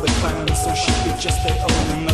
the clan, so she could just stay on